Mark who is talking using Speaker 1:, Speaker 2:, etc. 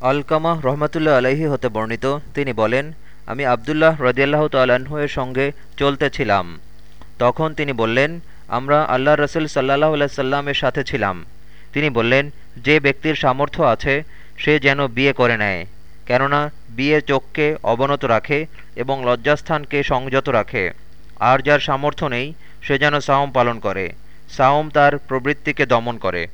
Speaker 1: আলকামা রহমতুল্লাহ আলহি হতে বর্ণিত, তিনি বলেন, আমি আবদুল্লাহ রদিয়াল্লাহ এর সঙ্গে চলতেছিলাম তখন তিনি বললেন, আমরা আল্লাহ রসুল সাল্লাহ সাল্লামের সাথে ছিলাম। তিনি বললেন, যে ব্যক্তির সামর্থ্য আছে, সে যেন বিয়ে করে নেয়। কেননা বিয়ে চোখকে অবনত রাখে এবং লজ্জাস্থানকে সংযত রাখে। আর যার সামর্থ্য নেই, সে যেন সাওম পালন করে। সাওম তার প্রবৃত্তিকে দমন করে।